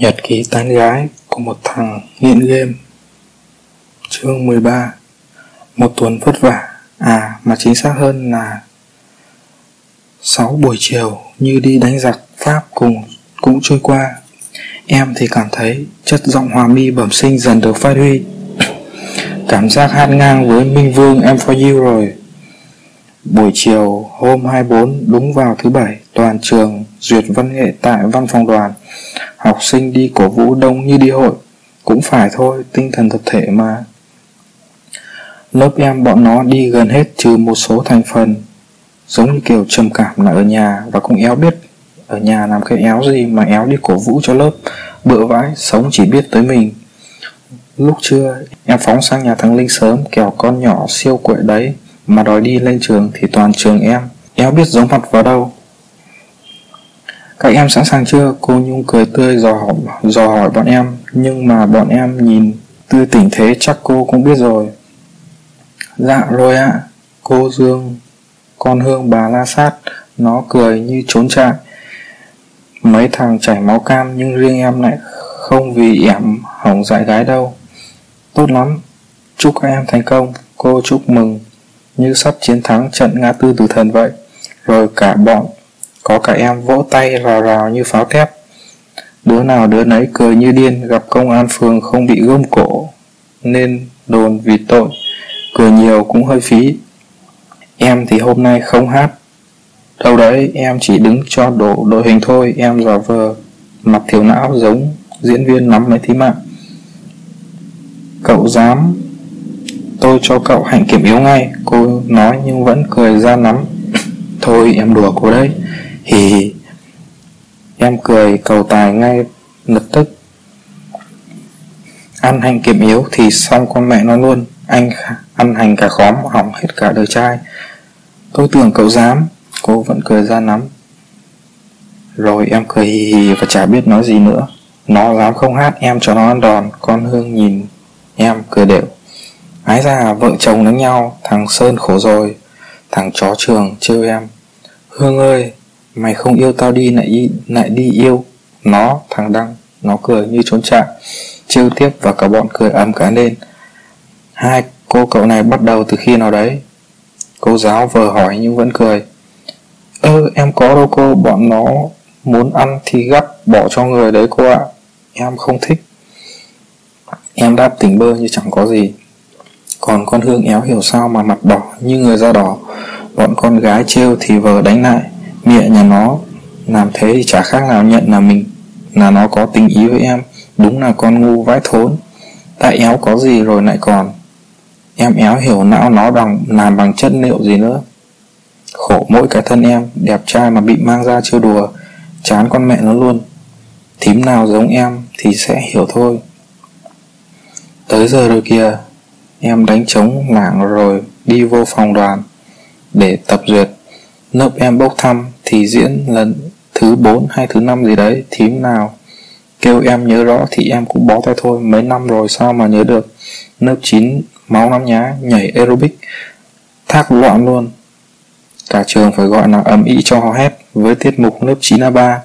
Nhật ký tán gái của một thằng nghiện game. Chương 13 Một tuần vất vả. À mà chính xác hơn là 6 buổi chiều như đi đánh giặc Pháp cùng, cũng trôi qua. Em thì cảm thấy chất giọng hòa mi bẩm sinh dần được phát huy. Cảm giác hát ngang với Minh Vương Em For You rồi. Buổi chiều hôm 24 đúng vào thứ bảy, toàn trường duyệt văn nghệ tại văn phòng đoàn học sinh đi cổ vũ đông như đi hội. Cũng phải thôi, tinh thần tập thể mà. Lớp em bọn nó đi gần hết trừ một số thành phần. Giống như kiểu trầm cảm là ở nhà và cũng éo biết ở nhà làm cái éo gì mà éo đi cổ vũ cho lớp, bựa vãi, sống chỉ biết tới mình. Lúc trưa, em phóng sang nhà thằng linh sớm, kẻo con nhỏ siêu quậy đấy, mà đòi đi lên trường thì toàn trường em. Éo biết giống mặt vào đâu các em sẵn sàng chưa? Cô Nhung cười tươi dò hỏi, dò hỏi bọn em Nhưng mà bọn em nhìn tươi tỉnh thế chắc cô cũng biết rồi. Dạ rồi ạ. À. Cô Dương Con Hương bà la sát Nó cười như trốn chạy. Mấy thằng chảy máu cam Nhưng riêng em lại không vì ẻm hỏng dại gái đâu. Tốt lắm. Chúc các em thành công. Cô chúc mừng. Như sắp chiến thắng trận ngã tư tử thần vậy. Rồi cả bọn có cả em vỗ tay rào rào như pháo thép. Đứa nào đứa nấy cười như điên, Gặp công an phường không bị gông cổ, Nên đồn vì tội. Cười nhiều cũng hơi phí. Em thì hôm nay không hát. Đâu đấy, em chỉ đứng cho đổ đội hình thôi. Em giả vờ, Mặt thiểu não giống diễn viên nắm mấy thí mạng. Cậu dám, Tôi cho cậu hạnh kiểm yếu ngay. Cô nói nhưng vẫn cười ra nắm. Thôi, em đùa cô đấy. Hì Em cười, cầu tài ngay lập tức. Ăn hành kiểm yếu thì xong con mẹ nó luôn. Anh ăn hành cả khóm, hỏng hết cả đời trai. Tôi tưởng cậu dám. Cô vẫn cười ra nắm. Rồi em cười hì hì và chả biết nói gì nữa. Nó dám không hát em cho nó ăn đòn. Con Hương nhìn em cười đều. Ái ra vợ chồng đánh nhau. Thằng Sơn khổ rồi. Thằng chó trường trêu em. Hương ơi Mày không yêu tao đi lại đi, lại đi yêu Nó, thằng Đăng. Nó cười như trốn chạy Chiêu tiếp và cả bọn cười ầm cả lên. Hai cô cậu này bắt đầu từ khi nào đấy? Cô giáo vừa hỏi nhưng vẫn cười. Ơ em có đâu cô Bọn nó muốn ăn thì gắp Bỏ cho người đấy cô ạ. Em không thích. Em đáp tỉnh bơ như chẳng có gì. Còn con Hương éo hiểu sao mà mặt đỏ như người da đỏ. Bọn con gái trêu thì vờ đánh lại. Mẹ nhà nó làm thế thì chả khác nào nhận là mình, là nó có tình ý với em. Đúng là con ngu vãi thốn. Tại éo có gì rồi lại còn. Em éo hiểu não nó bằng, làm bằng chất liệu gì nữa. Khổ mỗi cái thân em, đẹp trai mà bị mang ra chưa đùa, chán con mẹ nó luôn. Thím nào giống em thì sẽ hiểu thôi. Tới giờ rồi kìa, em đánh trống lảng rồi đi vô phòng đoàn để tập duyệt lớp em bốc thăm thì diễn lần thứ 4 hay thứ năm gì đấy thím nào kêu em nhớ rõ thì em cũng bó tay thôi, mấy năm rồi sao mà nhớ được. Lớp 9 máu năm nhá, nhảy aerobic, thác loạn luôn. Cả trường phải gọi là ầm ĩ cho họ hét với tiết mục lớp 9 a 3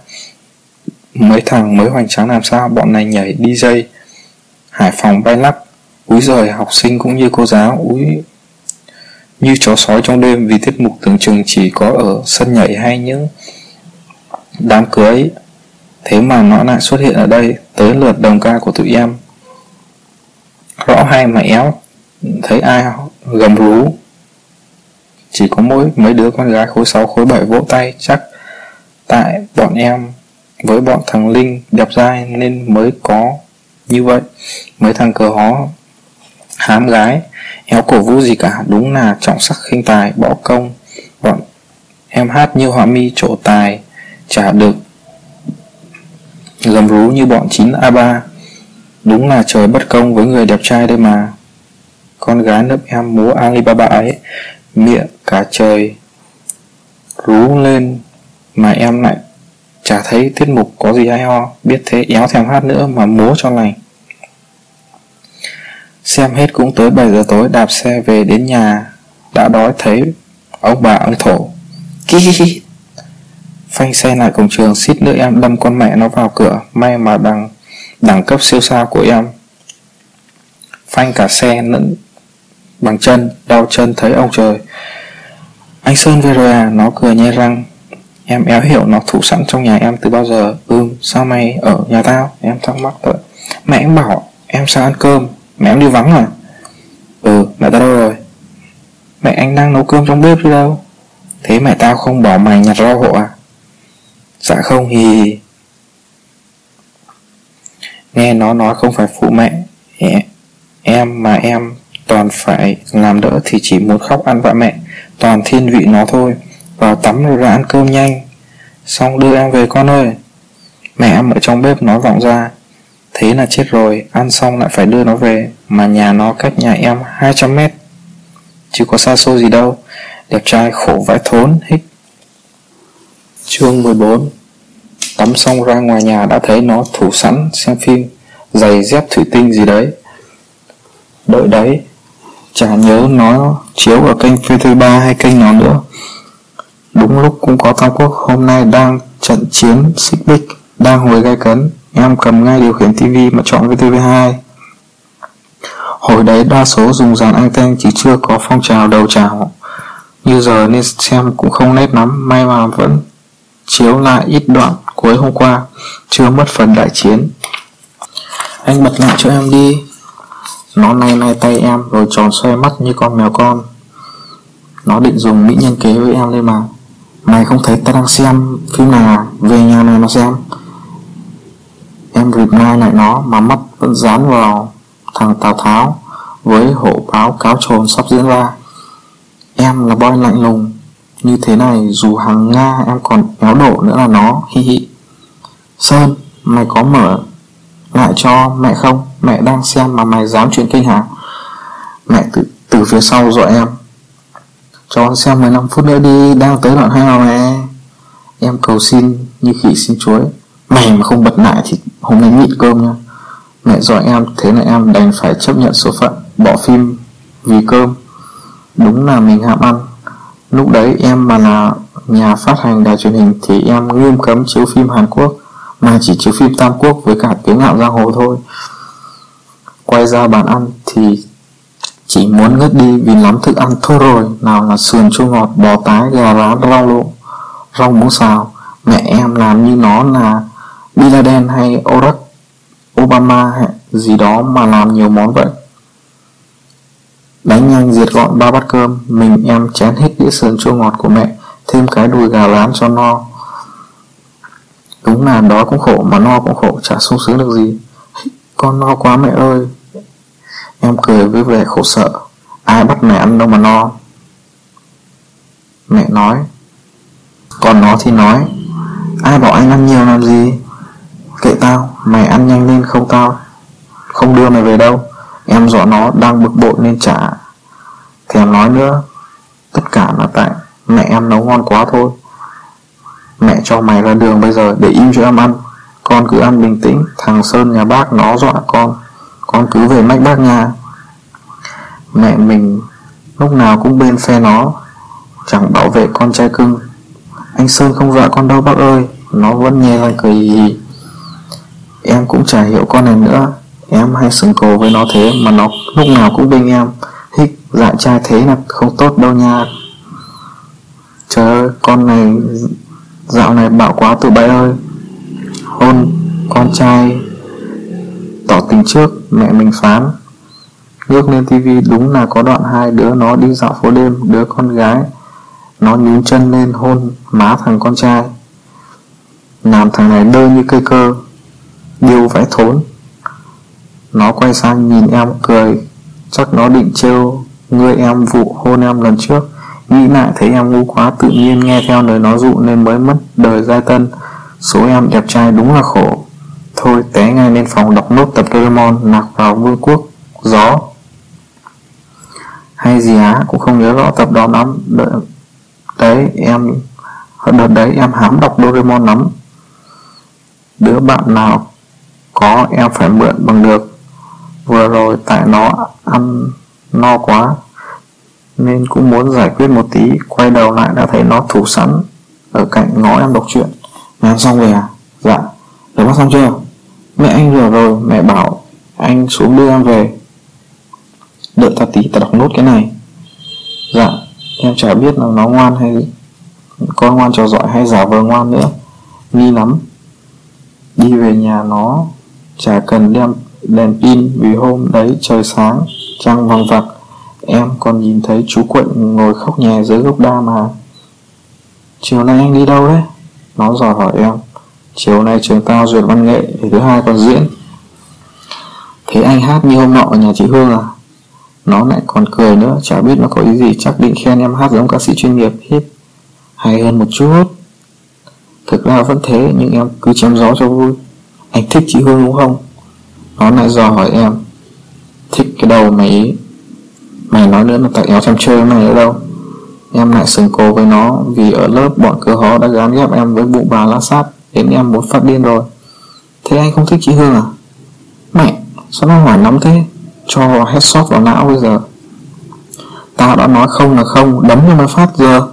mấy thằng mới hoành tráng làm sao, bọn này nhảy DJ Hải Phòng bay lắc, úi giời, học sinh cũng như cô giáo, úi như chó sói trong đêm vì tiết mục tưởng chừng chỉ có ở sân nhảy hay những đám cưới thế mà nó lại xuất hiện ở đây, tới lượt đồng ca của tụi em. Rõ hai mà éo, thấy ai gầm rú. Chỉ có mỗi mấy đứa con gái khối 6 khối 7 vỗ tay, chắc tại bọn em với bọn thằng Linh đẹp dai nên mới có như vậy. Mấy thằng cờ hó hám gái. Éo cổ vũ gì cả, đúng là trọng sắc khinh tài bỏ công. Bọn em hát như họa mi trổ tài, chả được gầm rú như bọn 9 a 3 đúng là trời bất công với người đẹp trai đây mà. Con gái lớp em múa Alibaba ấy, miệng cả trời rú lên mà em lại chả thấy tiết mục có gì hay ho. Biết thế, éo thèm hát nữa mà múa cho lành. Xem hết cũng tới 7 giờ tối, đạp xe về đến nhà. Đã đói, thấy ông bà ông thổ. Kí kí kí Phanh xe lại cổng trường, xít nữa em đâm con mẹ nó vào cửa. May mà đằng Đẳng cấp siêu sao của em. Phanh cả xe lẫn bằng chân, Đau chân thấy ông trời. Anh Sơn về rồi à? Nó cười nhe răng. Em éo hiểu nó thủ sẵn trong nhà em từ bao giờ. Ừm, sao mày ở nhà tao? Em thắc mắc thôi Mẹ em bảo, em sao ăn cơm? Mẹ em đi vắng à Ừ mẹ tao đâu rồi? Mẹ anh đang nấu cơm trong bếp chứ đâu. Thế mẹ tao không bỏ mày nhặt rau hộ à? Dạ không thì Nghe nó nói không phải phụ mẹ Em mà em toàn phải làm đỡ thì chỉ muốn khóc ăn vạ mẹ, Toàn thiên vị nó thôi, Vào tắm rồi ra ăn cơm nhanh. Xong đưa em về con ơi. Mẹ em ở trong bếp nói vọng ra. Thế là chết rồi, Ăn xong lại phải đưa nó về, Mà nhà nó cách nhà em 200 mét. Chứ có xa xôi gì đâu, Đẹp trai khổ vãi thốn, hích. Chương 14 Tắm xong ra ngoài nhà đã thấy nó thủ sẵn xem phim, Giày dép thủy tinh gì đấy. Đợi đấy, Chả nhớ nó chiếu ở kênh VT3 hay kênh nào nữa. Đúng lúc cũng có Tam Quốc hôm nay đang trận chiến xích bích Đang hồi gai cấn. Em cầm ngay điều khiển TV mà chọn VTV2 Hồi đấy đa số dùng dàn anten chỉ chưa có phong trào đầu trào. Như giờ nên xem cũng không nét lắm, May mà vẫn chiếu lại ít đoạn cuối hôm qua, Chưa mất phần đại chiến. Anh bật lại cho em đi. Nó nay nay tay em rồi tròn xoay mắt như con mèo con. Nó định dùng mỹ nhân kế với em lên mà. Mày không thấy ta đang xem phim nào à? Về nhà này mà xem. Em reply lại nó mà mắt vẫn dán vào thằng Tào Tháo với hộ báo cáo trồn sắp diễn ra. Em là boy lạnh lùng, như thế này dù hàng Nga em còn éo độ nữa là nó, hi hi. Sơn, mày có mở lại cho mẹ không? Mẹ đang xem mà mày dám chuyện kinh hả? Mẹ từ, từ phía sau dọa em. Cho xem 15 phút nữa đi, đang tới đoạn hai mà mẹ. Em cầu xin như khỉ xin chuối. Mày mà không bật lại thì hôm nay nhịn cơm nha Mẹ dọa em thế là em đành phải chấp nhận số phận Bỏ phim vì cơm. Đúng là mình hạm ăn. Lúc đấy em mà là nhà phát hành đài truyền hình Thì em nghiêm cấm chiếu phim Hàn Quốc Mà chỉ chiếu phim Tam Quốc với cả tiếng ngạo giang hồ thôi. Quay ra bàn ăn thì chỉ muốn ngất đi vì lắm thức ăn thôi rồi Nào là sườn chua ngọt, bò tái, gà rán, rau lộ, rau muống xào. Mẹ em làm như nó là Bin hay Barack Obama hay gì đó mà làm nhiều món vậy? Đánh nhanh diệt gọn ba bát cơm, Mình em chén hết đĩa sườn chua ngọt của mẹ, Thêm cái đùi gà rán cho no. Đúng là đói cũng khổ mà no cũng khổ, Chả sung sướng được gì. Con no quá mẹ ơi. Em cười với vẻ khổ sợ Ai bắt mẹ ăn đâu mà no? Mẹ nói. Còn nó thì nói. Ai bảo anh ăn nhiều làm gì? Kệ tao, mày ăn nhanh lên không tao. Không đưa mày về đâu Em dọa nó đang bực bội nên trả. Thèm nói nữa Tất cả là tại mẹ em nấu ngon quá thôi. Mẹ cho mày ra đường bây giờ để im cho em ăn. Con cứ ăn bình tĩnh Thằng Sơn nhà bác nó dọa con Con cứ về mách bác nhà. Mẹ mình lúc nào cũng bên phe nó Chẳng bảo vệ con trai cưng. Anh Sơn không dọa con đâu bác ơi Nó vẫn nghe răng cười hì. Em cũng chả hiểu con này nữa. Em hay sừng cổ với nó thế Mà nó lúc nào cũng bên em. Hích dạ trai thế là không tốt đâu nha. Trời ơi, Con này, Dạo này bạo quá tụi bay ơi. Hôn con trai, Tỏ tình trước, Mẹ mình phán. Ngước lên tivi đúng là có đoạn hai đứa nó đi dạo phố đêm, Đứa con gái. Nó nhún chân lên hôn má thằng con trai. Làm thằng này đơ như cây cơ. Điêu phải thốn. Nó quay sang nhìn em cười. Chắc nó định trêu Ngươi em vụ hôn em lần trước. Nghĩ lại thấy em ngu quá Tự nhiên nghe theo lời nó dụ nên mới mất đời giai tân. Số em đẹp trai đúng là khổ. Thôi té ngay lên phòng đọc nốt tập Doraemon Nạc vào vương quốc. Gió. Hay gì á Cũng không nhớ rõ tập đó lắm. Đợi, Đấy em Đợt đấy em hám đọc Doraemon lắm. Đứa bạn nào có, em phải mượn bằng được. Vừa rồi tại nó ăn no quá, Nên cũng muốn giải quyết một tí. Quay đầu lại đã thấy nó thủ sẵn Ở cạnh ngó em đọc chuyện Làm xong rồi à? Dạ. Rồi bắt xong chưa? Mẹ anh rửa rồi, Mẹ bảo anh xuống đưa em về. Đợi ta tí ta đọc nốt cái này. Dạ. Em chả biết là nó ngoan hay Con ngoan trò giỏi hay giả vờ ngoan nữa. Nghi lắm. Đi về nhà nó Chả cần đem đèn pin Vì hôm đấy trời sáng, Trăng vằng vặc. Em còn nhìn thấy chú Quận ngồi khóc nhè dưới gốc đa mà. Chiều nay anh đi đâu đấy? Nó dò hỏi em. Chiều nay trường tao duyệt văn nghệ thì thứ hai còn diễn. Thế anh hát như hôm nọ ở nhà chị Hương à? Nó lại còn cười nữa, Chả biết nó có ý gì, Chắc định khen em hát giống ca sĩ chuyên nghiệp, Hít. Hay hơn một chút. Thực ra vẫn thế, Nhưng em cứ chém gió cho vui. Anh thích chị Hương đúng không? Nó lại dò hỏi em. Thích cái đầu mày Mày nói nữa là tại éo xem chơi mày ở đâu. Em lại sừng cô với nó Vì ở lớp bọn cửa hó đã gán ghép em với bụng bà lá sát Đến em muốn phát điên rồi. Thế anh không thích chị Hương à? Mẹ, sao nó hỏi lắm thế? Cho headshot vào não bây giờ. Tao đã nói không là không Đấm cho nó phát giờ.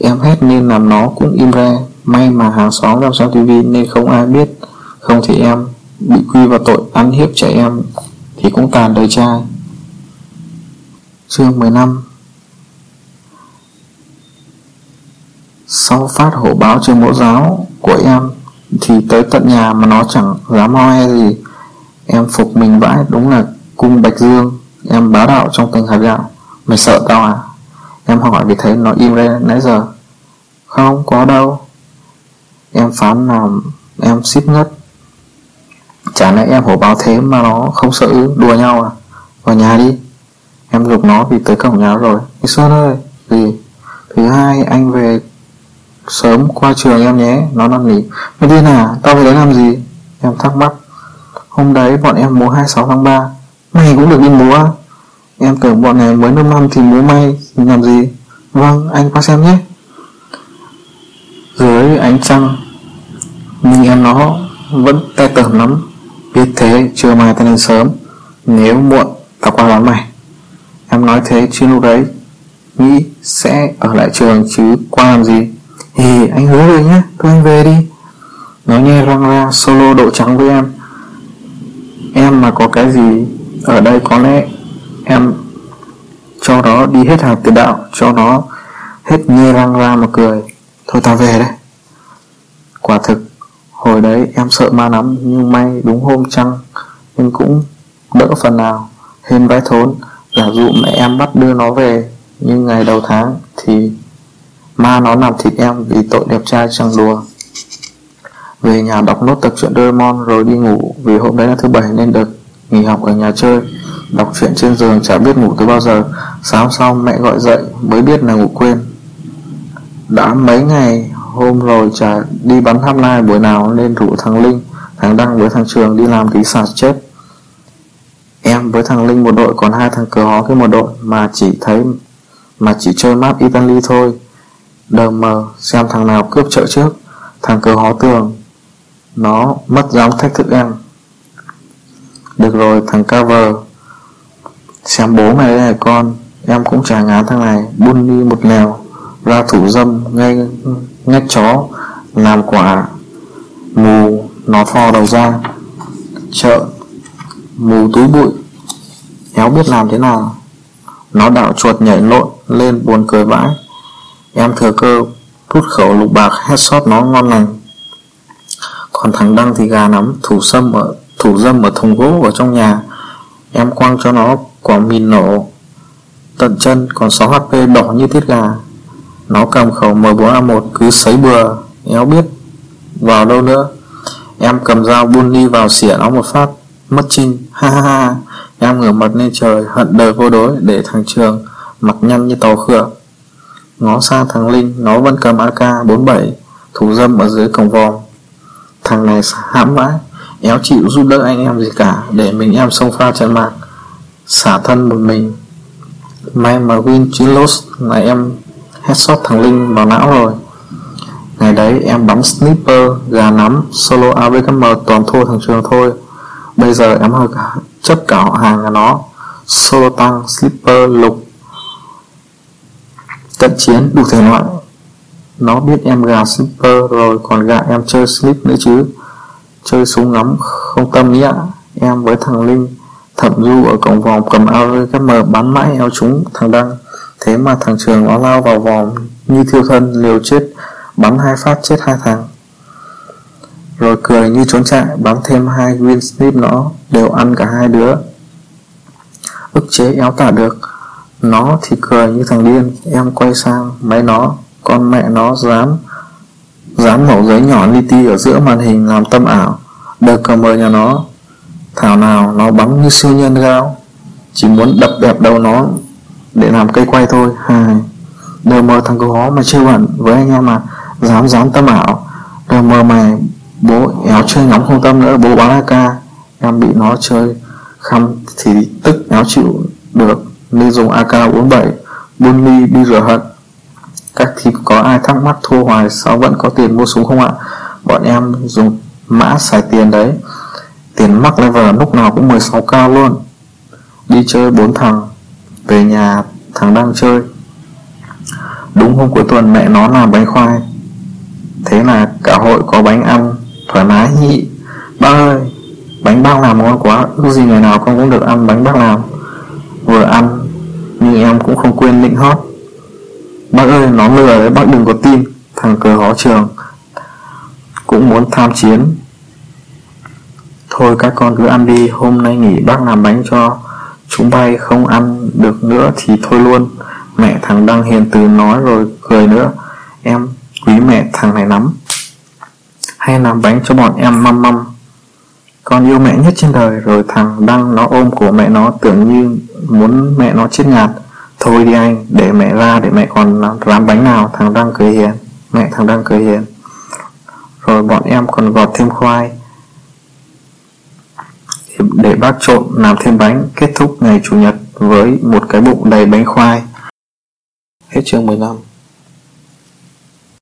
Em hét nên làm nó cũng im re. May mà hàng xóm làm xem tivi Nên không ai biết. Không thì em bị quy vào tội ăn hiếp trẻ em Thì cũng tàn đời trai. Chương 15 Sau phát hổ báo trường mẫu giáo của em Thì tới tận nhà mà nó chẳng dám ho e gì. Em phục mình vãi, đúng là cung Bạch Dương. Em bá đạo trong từng hạt gạo. Mày sợ tao à? Em hỏi vì thấy nó im lên nãy giờ. Không, có đâu. Em phán làm em xít ngất. Chả lẽ em hổ báo thế mà nó không sợ đùa nhau à? Vào nhà đi. Em dục nó vì tới cổng nhà rồi. Đi Xuân ơi, Gì? Thứ hai, anh về Sớm qua trường em nhé. Nó năn nỉ. Mày điên à? Tao về đấy làm gì? Em thắc mắc. Hôm đấy bọn em múa 26 tháng 3 Mày cũng được đi múa. Em tưởng bọn này mới năm năm thì múa may. Làm gì? Vâng anh qua xem nhé. Dưới ánh trăng Nhưng em nó Vẫn tay tởm lắm. Biết thế chưa mai ta nên sớm. Nếu muộn, ta qua đón mày. Em nói thế chứ lúc đấy Nghĩ sẽ ở lại trường chứ qua làm gì? Thì anh hứa rồi nhé Thôi anh về đi. Nó nghe răng ra solo độ trắng với em. Em mà có cái gì Ở đây có lẽ Em cho nó đi hết hàng tiền đạo, Cho nó hết nghe răng ra mà cười. Thôi tao về đấy. Quả thực Hồi đấy em sợ ma lắm, Nhưng may đúng hôm trăng em cũng đỡ phần nào. Hên vai thốn Giả dụ mẹ em bắt đưa nó về, Nhưng ngày đầu tháng thì Ma nó làm thịt em vì tội đẹp trai chẳng đùa Về nhà đọc nốt tập truyện Doraemon rồi đi ngủ, Vì hôm đấy là thứ bảy nên được nghỉ học ở nhà chơi. Đọc truyện trên giường chả biết ngủ từ bao giờ, Sáng sau mẹ gọi dậy mới biết là ngủ quên. Đã mấy ngày hôm rồi chả đi bắn thăm lai buổi nào nên rủ thằng Linh Thằng Đăng với thằng Trường đi làm tí sạt chết Em với thằng Linh một đội còn hai thằng cờ hó cái một đội mà chỉ thấy mà chỉ chơi map Italy thôi. Đờ mờ xem thằng nào cướp chợ trước, thằng cờ hó tường. Nó mất dám thách thức em. Được rồi thằng cover Xem bố mày đây con Em cũng chả ngán thằng này Buôn đi một lèo ra thủ dâm ngay ngách chó, Làm quả, Mù, Nó phò đầu ra, Chợ, mù túi bụi. Éo biết làm thế nào? Nó đảo chuột nhảy lộn lên buồn cười vãi. Em thừa cơ rút khẩu lục bạc headshot nó ngon lành. Còn thằng Đăng thì gà nắm, thủ sâm ở, thủ dâm ở thùng gỗ ở trong nhà. Em quăng cho nó quả mìn nổ, Tận chân, còn 6 HP đỏ như tiết gà. Nó cầm khẩu M4A1 cứ sấy bừa Éo biết. Vào đâu nữa? Em cầm dao buôn đi vào xỉa nó một phát Mất trinh, ha ha ha Em ngửa mặt lên trời hận đời vô đối Để thằng Trường mặt nhăn như tàu khựa. Ngó sang thằng Linh Nó vẫn cầm AK-47 Thủ dâm ở dưới cổng vòm. Thằng này hãm vãi Éo chịu giúp đỡ anh em gì cả Để mình em xông pha trận mạc Xả thân một mình. May mà win chứ lost Là em headshot thằng Linh vào não rồi. Ngày đấy em bắn sniper Gà nắm Solo AVKM toàn thua thằng Trường thôi. Bây giờ em hơi chấp cả họ hàng là nó. Solo tăng, slipper, lục. Cận chiến đủ thể loại. Nó biết em gà slipper rồi Còn gà em chơi slip nữa chứ. Chơi súng ngắm không tâm nhã Em với thằng Linh Thẩm Du ở cổng vòng cầm AVKM bắn mãi eo chúng thằng Đăng. Thế mà thằng Trường nó lao vào vòng Như thiêu thân, liều chết, Bắn hai phát chết hai thằng. Rồi cười như trốn chạy, Bắn thêm hai green snip nó, Đều ăn cả hai đứa. Ức chế éo tả được. Nó thì cười như thằng điên, Em quay sang, máy nó, Con mẹ nó dám Dám mẫu giấy nhỏ li ti ở giữa màn hình làm tâm ảo. Đợt cờ mờ nhà nó. Thảo nào, nó bắn như siêu nhân gao. Chỉ muốn đập đẹp đầu nó để làm cây quay thôi. Hài Đờ mờ thằng cô hó mà chơi bẩn với anh em mà Dám dám tâm ảo. Đờ mờ mày Bố éo chơi ngắm không tâm nữa, Bố bán AK Em bị nó chơi Khăm thì tức éo chịu được. Nên dùng AK-47 Buôn ly đi rửa hận. Các thì có ai thắc mắc thua hoài Sao vẫn có tiền mua súng không ạ? Bọn em dùng mã xài tiền đấy. Tiền mắc level lúc nào cũng 16k luôn. Đi chơi bốn thằng. Về nhà thằng đang chơi. Đúng hôm cuối tuần mẹ nó làm bánh khoai. Thế là cả hội có bánh ăn, Thoải mái, nhị. Bác ơi, Bánh bác làm ngon quá, Ước gì ngày nào con cũng được ăn bánh bác làm. Vừa ăn Nhưng em cũng không quên định hót. Bác ơi, nó lừa đấy, bác đừng có tin. Thằng cờ hó trường Cũng muốn tham chiến. Thôi các con cứ ăn đi, Hôm nay nghỉ bác làm bánh cho Chúng bay không ăn được nữa Thì thôi luôn. Mẹ thằng Đăng hiền từ nói rồi cười nữa. Em, quý mẹ thằng này lắm. Hay làm bánh cho bọn em măm măm. Con yêu mẹ nhất trên đời. Rồi thằng Đăng nó ôm của mẹ nó Tưởng như muốn mẹ nó chết ngạt. Thôi đi anh, Để mẹ ra, để mẹ còn làm bánh nào. Thằng Đăng cười hiền. Mẹ thằng Đăng cười hiền. Rồi bọn em còn gọt thêm khoai. Để bác trộn làm thêm bánh Kết thúc ngày Chủ nhật Với một cái bụng đầy bánh khoai. Hết chương 15